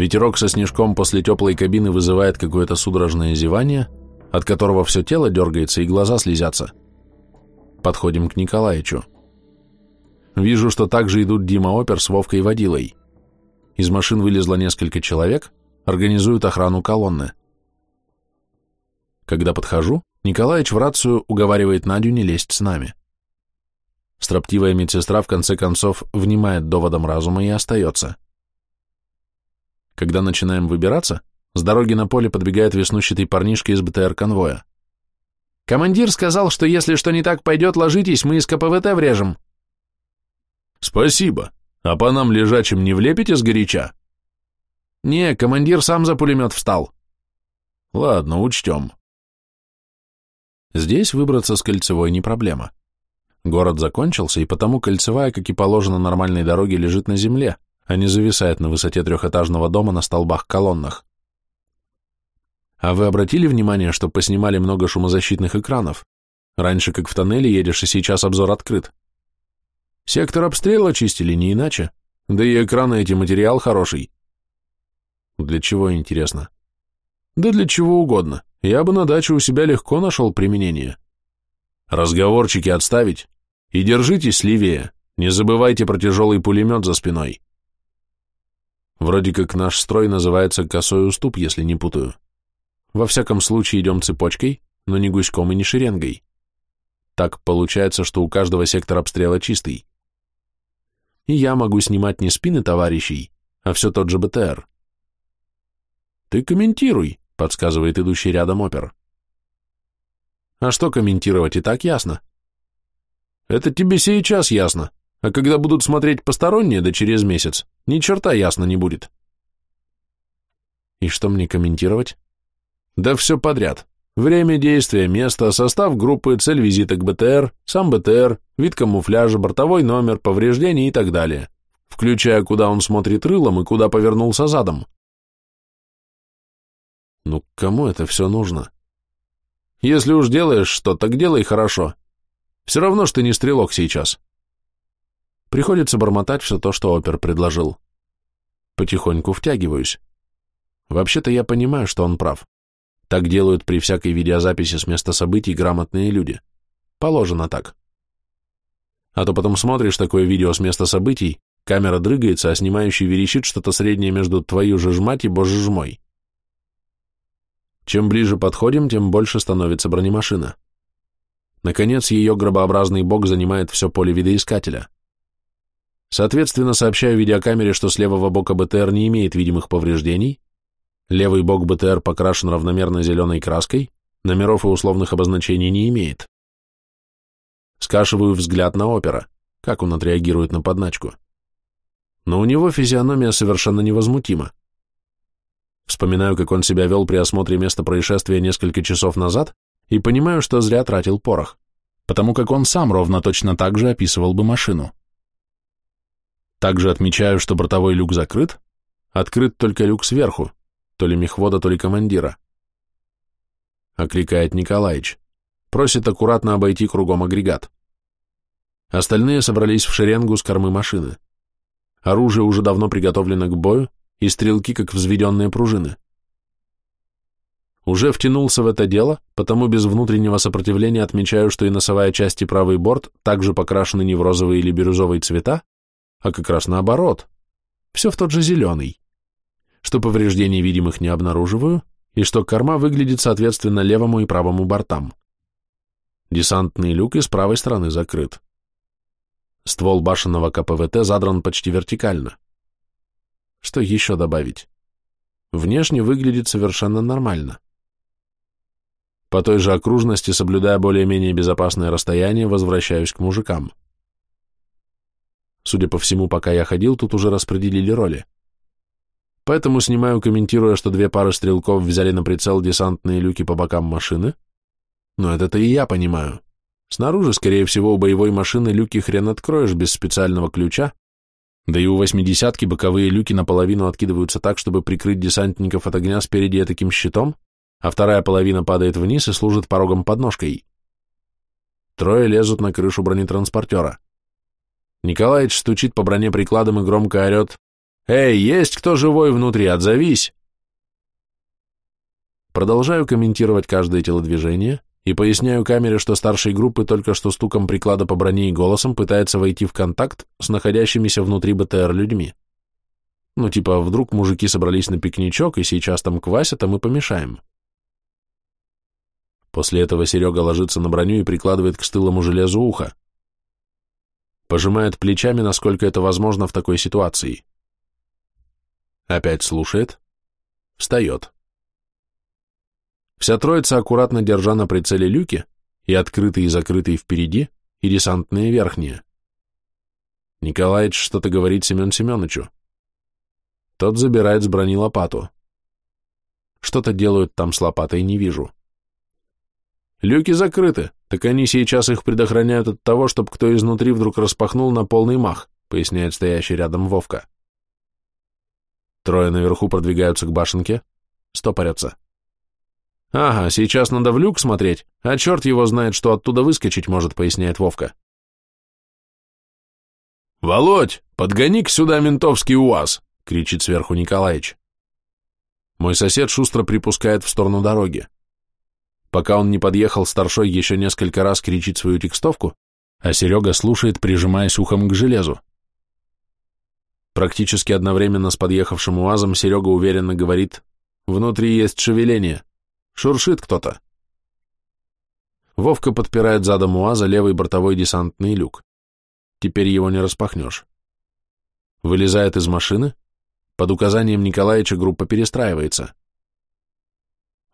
Ветерок со снежком после теплой кабины вызывает какое-то судорожное зевание, от которого все тело дергается и глаза слезятся. Подходим к Николаевичу. Вижу, что также идут Дима Опер с Вовкой Водилой. Из машин вылезло несколько человек, организуют охрану колонны. Когда подхожу, Николаевич в рацию уговаривает Надю не лезть с нами. Строптивая медсестра в конце концов внимает доводам разума и остается. Когда начинаем выбираться, с дороги на поле подбегает веснущатый парнишка из БТР-конвоя. «Командир сказал, что если что не так пойдет, ложитесь, мы из КПВТ врежем». «Спасибо. А по нам лежачим не влепите сгоряча?» «Не, командир сам за пулемет встал». «Ладно, учтем». Здесь выбраться с кольцевой не проблема. Город закончился, и потому кольцевая, как и положено нормальной дороге, лежит на земле, а не зависает на высоте трехэтажного дома на столбах-колоннах. А вы обратили внимание, что поснимали много шумозащитных экранов? Раньше как в тоннеле едешь, и сейчас обзор открыт. Сектор обстрела чистили не иначе. Да и экраны эти материал хороший. Для чего, интересно? Да для чего угодно. Я бы на даче у себя легко нашел применение. Разговорчики отставить. И держитесь левее. Не забывайте про тяжелый пулемет за спиной. Вроде как наш строй называется косой уступ, если не путаю. Во всяком случае идем цепочкой, но не гуськом и не шеренгой. Так получается, что у каждого сектор обстрела чистый. И я могу снимать не спины товарищей, а все тот же БТР. «Ты комментируй», — подсказывает идущий рядом опер. А что комментировать, и так ясно. Это тебе сейчас ясно, а когда будут смотреть посторонние, да через месяц, ни черта ясно не будет. И что мне комментировать? Да все подряд. Время действия, место, состав группы, цель визита к БТР, сам БТР, вид камуфляжа, бортовой номер, повреждения и так далее, включая, куда он смотрит рылом и куда повернулся задом. Ну, кому это все нужно? Если уж делаешь что, так делай хорошо. Все равно, что не стрелок сейчас. Приходится бормотать все то, что опер предложил. Потихоньку втягиваюсь. Вообще-то я понимаю, что он прав. Так делают при всякой видеозаписи с места событий грамотные люди. Положено так. А то потом смотришь такое видео с места событий, камера дрыгается, а снимающий верещит что-то среднее между «твою же ж мать» и «боже ж мой». Чем ближе подходим, тем больше становится бронемашина. Наконец, ее гробообразный бок занимает все поле видоискателя. Соответственно, сообщаю видеокамере, что с левого бока БТР не имеет видимых повреждений, левый бок БТР покрашен равномерно зеленой краской, номеров и условных обозначений не имеет. Скашиваю взгляд на опера, как он отреагирует на подначку. Но у него физиономия совершенно невозмутима. Вспоминаю, как он себя вел при осмотре места происшествия несколько часов назад и понимаю, что зря тратил порох, потому как он сам ровно точно так же описывал бы машину. Также отмечаю, что бортовой люк закрыт, открыт только люк сверху, то ли мехвода, то ли командира. Окликает Николаич. Просит аккуратно обойти кругом агрегат. Остальные собрались в шеренгу с кормы машины. Оружие уже давно приготовлено к бою, и стрелки, как взведенные пружины. Уже втянулся в это дело, потому без внутреннего сопротивления отмечаю, что и носовая часть и правый борт также покрашены не в розовый или бирюзовый цвета, а как раз наоборот. Все в тот же зеленый. Что повреждений видимых не обнаруживаю, и что корма выглядит соответственно левому и правому бортам. Десантный люк и с правой стороны закрыт. Ствол башенного КПВТ задран почти вертикально. Что еще добавить? Внешне выглядит совершенно нормально. По той же окружности, соблюдая более-менее безопасное расстояние, возвращаюсь к мужикам. Судя по всему, пока я ходил, тут уже распределили роли. Поэтому снимаю, комментируя, что две пары стрелков взяли на прицел десантные люки по бокам машины. Но это-то и я понимаю. Снаружи, скорее всего, у боевой машины люки хрен откроешь без специального ключа, да и у восьмидесятки боковые люки наполовину откидываются так, чтобы прикрыть десантников от огня спереди таким щитом, а вторая половина падает вниз и служит порогом подножкой. Трое лезут на крышу бронетранспортера. Николаевич стучит по броне прикладом и громко орет Эй, есть кто живой внутри, отзовись! Продолжаю комментировать каждое телодвижение и поясняю камере, что старший группы только что стуком приклада по броне и голосом пытается войти в контакт с находящимися внутри БТР людьми. Ну, типа, вдруг мужики собрались на пикничок и сейчас там квасят, а мы помешаем. После этого Серега ложится на броню и прикладывает к стылому железу ухо. Пожимает плечами, насколько это возможно в такой ситуации. Опять слушает. Встает. Вся троица, аккуратно держа на прицеле люки, и открытые и закрытые впереди, и десантные верхние. Николаевич что-то говорит Семен Семеновичу. Тот забирает с брони лопату. Что-то делают там с лопатой, не вижу. Люки закрыты, так они сейчас их предохраняют от того, чтобы кто изнутри вдруг распахнул на полный мах, поясняет стоящий рядом Вовка. Трое наверху продвигаются к башенке, стопорятся. Ага, сейчас надо в люк смотреть, а черт его знает, что оттуда выскочить может, поясняет Вовка. «Володь, подгони-ка сюда ментовский УАЗ!» — кричит сверху Николаич. Мой сосед шустро припускает в сторону дороги. Пока он не подъехал, старшой еще несколько раз кричит свою текстовку, а Серега слушает, прижимаясь ухом к железу. Практически одновременно с подъехавшим УАЗом Серега уверенно говорит «Внутри есть шевеление. Шуршит кто-то». Вовка подпирает задом УАЗа левый бортовой десантный люк. Теперь его не распахнешь. Вылезает из машины. Под указанием Николаевича группа перестраивается.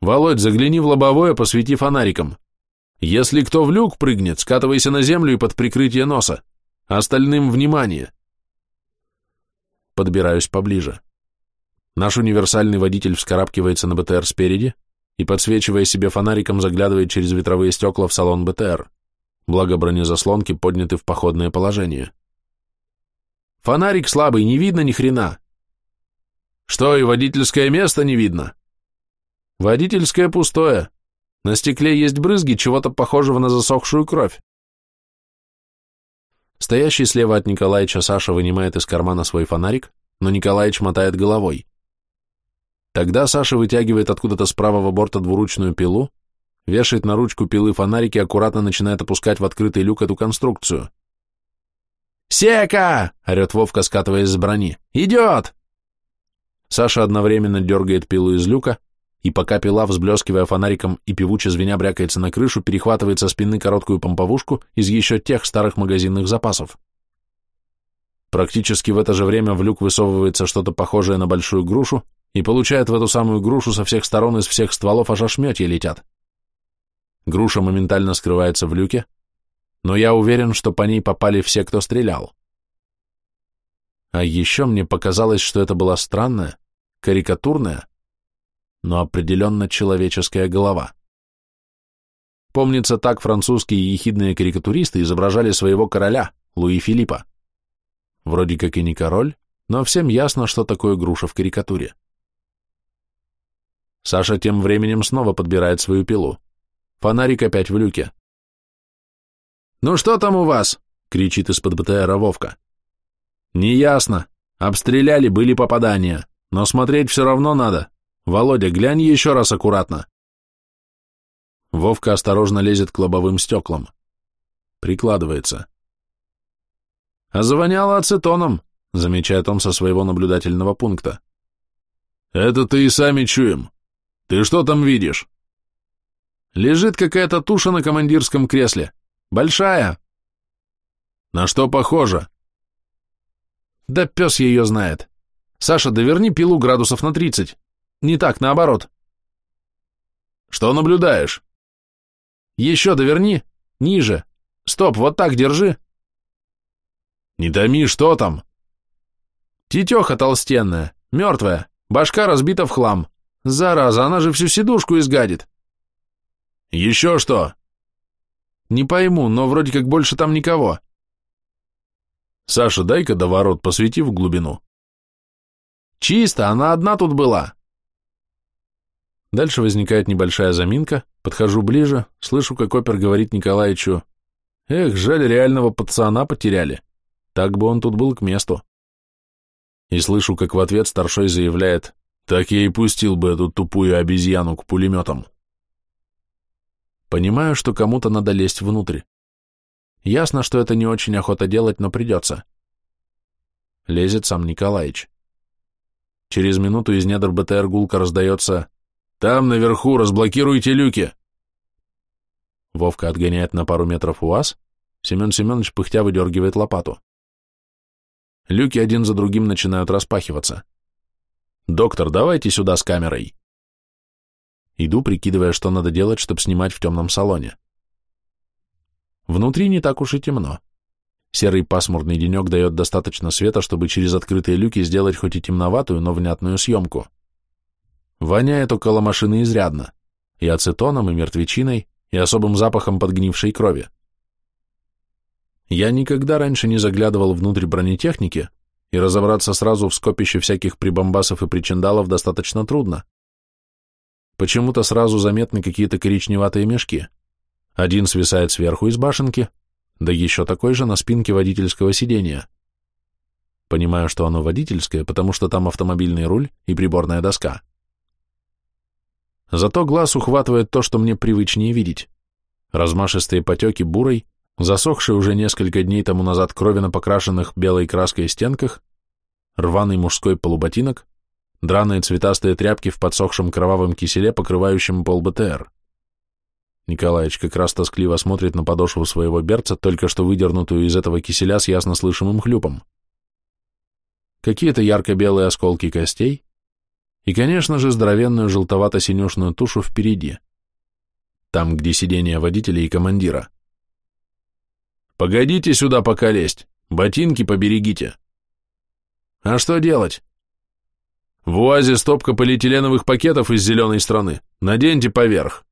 «Володь, загляни в лобовое, посвети фонариком. Если кто в люк прыгнет, скатывайся на землю и под прикрытие носа. Остальным внимание!» Подбираюсь поближе. Наш универсальный водитель вскарабкивается на БТР спереди и, подсвечивая себе фонариком, заглядывает через ветровые стекла в салон БТР. Благо бронезаслонки подняты в походное положение. «Фонарик слабый, не видно ни хрена!» «Что, и водительское место не видно?» Водительское пустое. На стекле есть брызги чего-то похожего на засохшую кровь. Стоящий слева от Николаевича Саша вынимает из кармана свой фонарик, но Николаевич мотает головой. Тогда Саша вытягивает откуда-то с правого борта двуручную пилу, вешает на ручку пилы фонарик и аккуратно начинает опускать в открытый люк эту конструкцию. «Сека!» — орет Вовка, скатываясь с брони. «Идет!» Саша одновременно дергает пилу из люка, и пока пила, взблескивая фонариком и певуче звеня брякается на крышу, перехватывает со спины короткую помповушку из еще тех старых магазинных запасов. Практически в это же время в люк высовывается что-то похожее на большую грушу и получает в эту самую грушу со всех сторон из всех стволов аж ошметья летят. Груша моментально скрывается в люке, но я уверен, что по ней попали все, кто стрелял. А еще мне показалось, что это была странная, карикатурная, но определенно человеческая голова. Помнится, так французские ехидные карикатуристы изображали своего короля, Луи Филиппа. Вроде как и не король, но всем ясно, что такое груша в карикатуре. Саша тем временем снова подбирает свою пилу. Фонарик опять в люке. «Ну что там у вас?» — кричит из-под БТРа Вовка. «Неясно. Обстреляли, были попадания. Но смотреть все равно надо. Володя, глянь еще раз аккуратно. Вовка осторожно лезет к лобовым стеклам. Прикладывается. А завоняло ацетоном, замечает он со своего наблюдательного пункта. Это ты и сами чуем. Ты что там видишь? Лежит какая-то туша на командирском кресле. Большая. На что похоже? Да пес ее знает. Саша, доверни пилу градусов на тридцать. Не так, наоборот. Что наблюдаешь? Еще доверни. Ниже. Стоп, вот так держи. Не томи, что там? Тетеха толстенная, мертвая, башка разбита в хлам. Зараза, она же всю сидушку изгадит. Еще что? Не пойму, но вроде как больше там никого. Саша, дай-ка до ворот посвети в глубину. Чисто, она одна тут была. Дальше возникает небольшая заминка, подхожу ближе, слышу, как опер говорит Николаевичу, «Эх, жаль, реального пацана потеряли. Так бы он тут был к месту». И слышу, как в ответ старшой заявляет, «Так я и пустил бы эту тупую обезьяну к пулеметам». Понимаю, что кому-то надо лезть внутрь. Ясно, что это не очень охота делать, но придется. Лезет сам Николаич. Через минуту из недр БТР гулко раздается «Там, наверху, разблокируйте люки!» Вовка отгоняет на пару метров УАЗ, Семен Семенович пыхтя выдергивает лопату. Люки один за другим начинают распахиваться. «Доктор, давайте сюда с камерой!» Иду, прикидывая, что надо делать, чтобы снимать в темном салоне. Внутри не так уж и темно. Серый пасмурный денек дает достаточно света, чтобы через открытые люки сделать хоть и темноватую, но внятную съемку. Воняет около машины изрядно. И ацетоном, и мертвечиной, и особым запахом подгнившей крови. Я никогда раньше не заглядывал внутрь бронетехники, и разобраться сразу в скопище всяких прибамбасов и причиндалов достаточно трудно. Почему-то сразу заметны какие-то коричневатые мешки. Один свисает сверху из башенки, да еще такой же на спинке водительского сидения. Понимаю, что оно водительское, потому что там автомобильный руль и приборная доска. Зато глаз ухватывает то, что мне привычнее видеть. Размашистые потеки бурой, засохшие уже несколько дней тому назад крови покрашенных белой краской стенках, рваный мужской полуботинок, драные цветастые тряпки в подсохшем кровавом киселе, покрывающем пол БТР. Николаевич как раз тоскливо смотрит на подошву своего берца, только что выдернутую из этого киселя с ясно слышимым хлюпом. Какие-то ярко-белые осколки костей и, конечно же, здоровенную желтовато-синюшную тушу впереди, там, где сидение водителя и командира. «Погодите сюда пока лезть, ботинки поберегите». «А что делать?» «В УАЗе стопка полиэтиленовых пакетов из зеленой страны, наденьте поверх».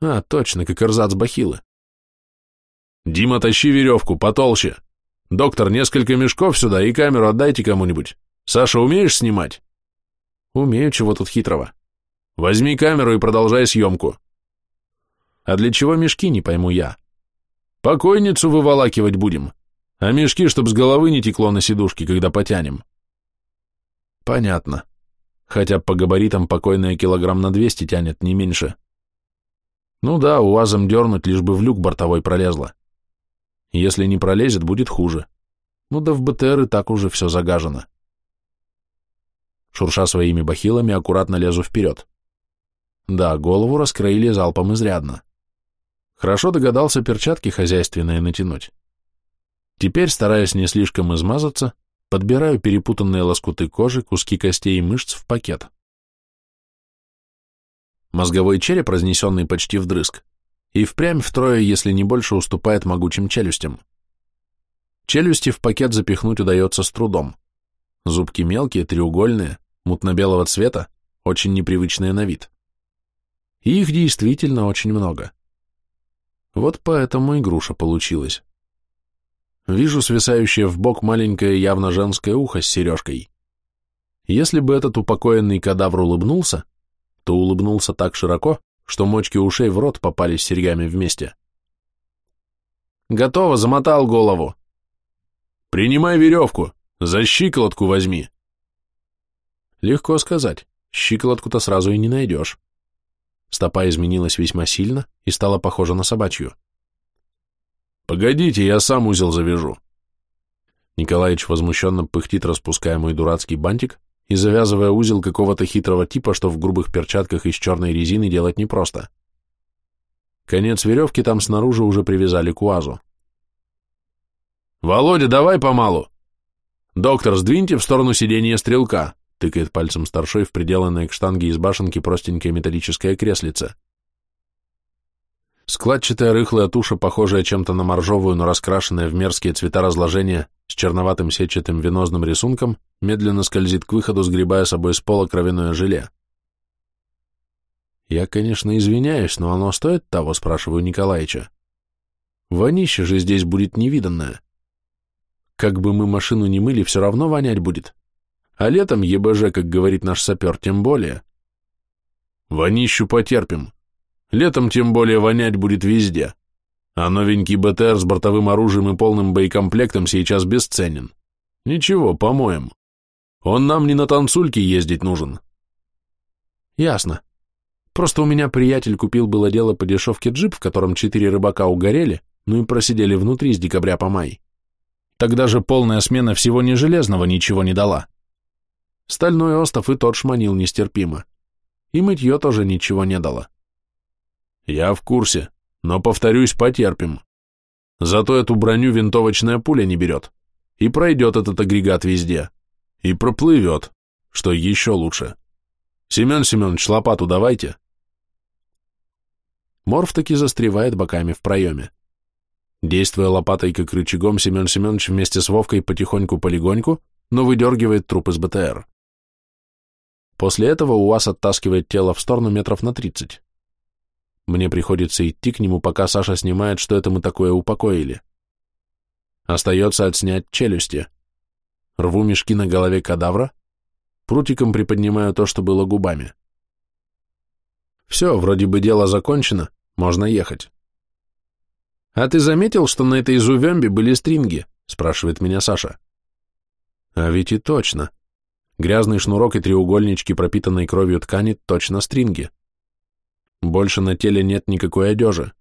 А, точно, как эрзац бахилы. Дима, тащи веревку, потолще. Доктор, несколько мешков сюда и камеру отдайте кому-нибудь. Саша, умеешь снимать? Умею, чего тут хитрого. Возьми камеру и продолжай съемку. А для чего мешки, не пойму я. Покойницу выволакивать будем, а мешки, чтоб с головы не текло на сидушке, когда потянем. Понятно. Хотя по габаритам покойная килограмм на 200 тянет, не меньше. Ну да, УАЗом дернуть, лишь бы в люк бортовой пролезла. Если не пролезет, будет хуже. Ну да в БТР и так уже все загажено. Шурша своими бахилами, аккуратно лезу вперед. Да, голову раскроили залпом изрядно. Хорошо догадался перчатки хозяйственные натянуть. Теперь, стараясь не слишком измазаться, подбираю перепутанные лоскуты кожи, куски костей и мышц в пакет. Мозговой череп, разнесенный почти вдрызг, и впрямь втрое, если не больше, уступает могучим челюстям. Челюсти в пакет запихнуть удается с трудом. Зубки мелкие, треугольные, мутно-белого цвета, очень непривычные на вид. И их действительно очень много. Вот поэтому и груша получилась. Вижу свисающее в бок маленькое явно женское ухо с сережкой. Если бы этот упокоенный кадавр улыбнулся, то улыбнулся так широко, что мочки ушей в рот попали с серьгами вместе. «Готово, замотал голову!» «Принимай веревку, за щиколотку возьми!» Легко сказать, щиколотку-то сразу и не найдешь. Стопа изменилась весьма сильно и стала похожа на собачью. «Погодите, я сам узел завяжу!» Николаевич возмущенно пыхтит, распуская мой дурацкий бантик, и завязывая узел какого-то хитрого типа, что в грубых перчатках из черной резины делать непросто. Конец веревки там снаружи уже привязали к УАЗу. «Володя, давай помалу!» «Доктор, сдвиньте в сторону сиденья стрелка», тыкает пальцем старшой в приделанное к штанге из башенки простенькое металлическое креслице. Складчатая рыхлая туша, похожая чем-то на моржовую, но раскрашенная в мерзкие цвета разложения, с черноватым сетчатым венозным рисунком, медленно скользит к выходу, сгребая собой с пола кровяное желе. Я, конечно, извиняюсь, но оно стоит того, спрашиваю Николаевича. Вонище же здесь будет невиданное. Как бы мы машину не мыли, все равно вонять будет. А летом ЕБЖ, как говорит наш сапер, тем более. Вонищу потерпим. Летом тем более вонять будет везде. А новенький БТР с бортовым оружием и полным боекомплектом сейчас бесценен. Ничего, помоем. Он нам не на танцульке ездить нужен. Ясно. Просто у меня приятель купил было дело по дешевке джип, в котором четыре рыбака угорели, ну и просидели внутри с декабря по май. Тогда же полная смена всего не железного ничего не дала. Стальной остов и тот шманил нестерпимо. И мытье тоже ничего не дало. Я в курсе, но, повторюсь, потерпим. Зато эту броню винтовочная пуля не берет. И пройдет этот агрегат везде. И проплывет, что еще лучше. Семен Семенович, лопату давайте. Морф таки застревает боками в проеме. Действуя лопатой как рычагом, Семен Семенович вместе с Вовкой потихоньку-полегоньку, но выдергивает труп из БТР. После этого УАЗ оттаскивает тело в сторону метров на тридцать. Мне приходится идти к нему, пока Саша снимает, что это мы такое упокоили. Остается отснять челюсти. Рву мешки на голове кадавра, прутиком приподнимаю то, что было губами. Все, вроде бы дело закончено, можно ехать. «А ты заметил, что на этой зувембе были стринги?» — спрашивает меня Саша. А ведь и точно. Грязный шнурок и треугольнички, пропитанной кровью ткани, точно стринги. Больше на теле нет никакой одежи.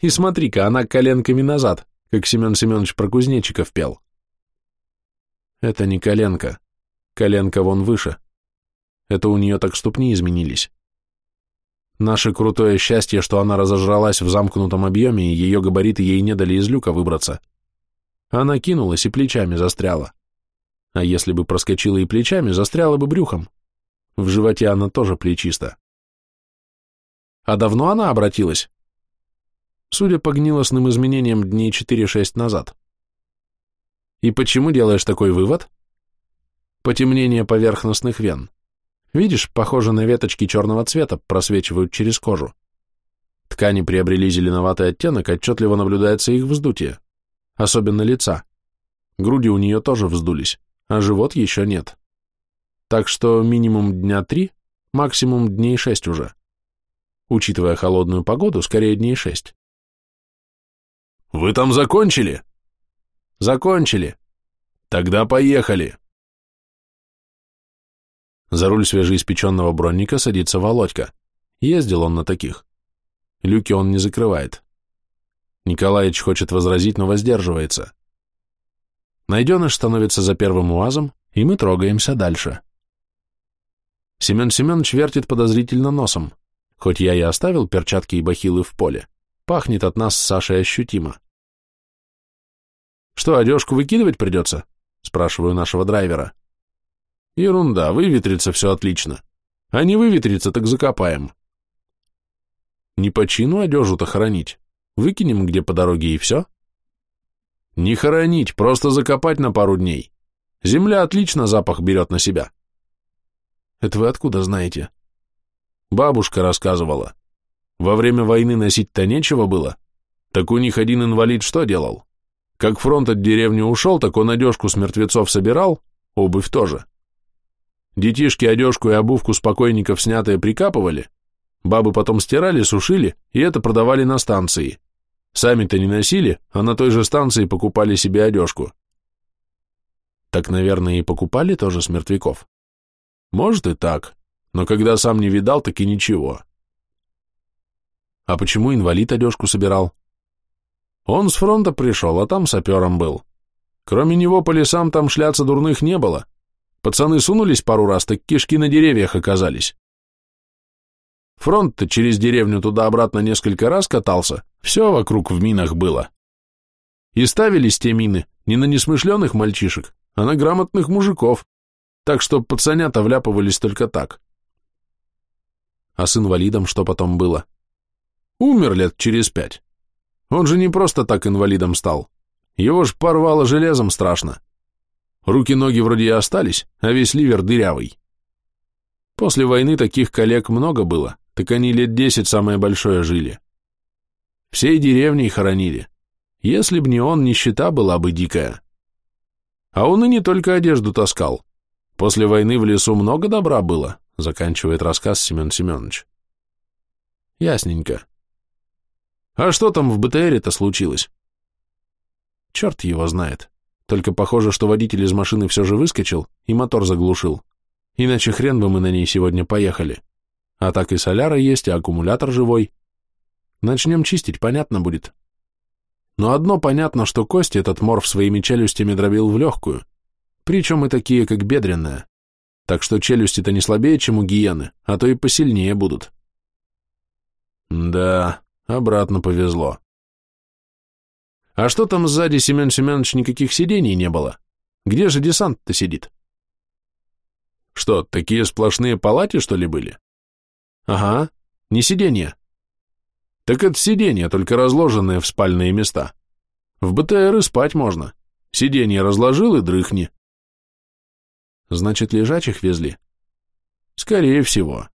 И смотри-ка, она коленками назад, как Семен Семенович про кузнечиков пел. Это не коленка. Коленка вон выше. Это у нее так ступни изменились. Наше крутое счастье, что она разожралась в замкнутом объеме, и ее габариты ей не дали из люка выбраться. Она кинулась и плечами застряла. А если бы проскочила и плечами, застряла бы брюхом. В животе она тоже плечиста. А давно она обратилась? Судя по гнилостным изменениям, дней 4-6 назад. И почему делаешь такой вывод? Потемнение поверхностных вен. Видишь, похоже на веточки черного цвета, просвечивают через кожу. Ткани приобрели зеленоватый оттенок, отчетливо наблюдается их вздутие. Особенно лица. Груди у нее тоже вздулись, а живот еще нет. Так что минимум дня три, максимум дней шесть уже. Учитывая холодную погоду, скорее дней шесть. «Вы там закончили?» «Закончили». «Тогда поехали». За руль свежеиспеченного бронника садится Володька. Ездил он на таких. Люки он не закрывает. Николаевич хочет возразить, но воздерживается. Найденыш становится за первым УАЗом, и мы трогаемся дальше. Семен Семенович вертит подозрительно носом. Хоть я и оставил перчатки и бахилы в поле, пахнет от нас с Сашей ощутимо. «Что, одежку выкидывать придется?» — спрашиваю нашего драйвера. «Ерунда, выветрится все отлично. А не выветрится, так закопаем». «Не по чину одежу-то хоронить. Выкинем где по дороге и все?» «Не хоронить, просто закопать на пару дней. Земля отлично запах берет на себя». «Это вы откуда знаете?» Бабушка рассказывала. Во время войны носить-то нечего было. Так у них один инвалид что делал? Как фронт от деревни ушел, так он одежку с мертвецов собирал, обувь тоже. Детишки одежку и обувку с покойников снятые прикапывали, бабы потом стирали, сушили и это продавали на станции. Сами-то не носили, а на той же станции покупали себе одежку. Так, наверное, и покупали тоже с мертвяков. Может и так но когда сам не видал, так и ничего. А почему инвалид одежку собирал? Он с фронта пришел, а там сапером был. Кроме него по лесам там шляться дурных не было. Пацаны сунулись пару раз, так кишки на деревьях оказались. Фронт-то через деревню туда-обратно несколько раз катался, все вокруг в минах было. И ставились те мины не на несмышленых мальчишек, а на грамотных мужиков, так что пацанята вляпывались только так. А с инвалидом что потом было? Умер лет через пять. Он же не просто так инвалидом стал. Его ж порвало железом страшно. Руки-ноги вроде и остались, а весь ливер дырявый. После войны таких коллег много было, так они лет десять самое большое жили. Всей деревней хоронили. Если б не он, нищета была бы дикая. А он и не только одежду таскал. После войны в лесу много добра было, заканчивает рассказ Семен Семенович. Ясненько. А что там в БТРе-то случилось? Черт его знает. только похоже, что водитель из машины все же выскочил и мотор заглушил. Иначе хрен бы мы на ней сегодня поехали. А так и соляра есть, и аккумулятор живой. Начнем чистить, понятно будет. Но одно понятно, что кости этот морф своими челюстями дробил в легкую, причем и такие, как бедренная. Так что челюсти-то не слабее, чем у гиены, а то и посильнее будут. Да, обратно повезло. А что там сзади, Семен Семенович, никаких сидений не было? Где же десант-то сидит? Что, такие сплошные палати, что ли, были? Ага, не сиденья. Так это сиденья, только разложенные в спальные места. В БТР и спать можно. Сиденье разложил и дрыхни. Значит, лежачих везли? Скорее всего.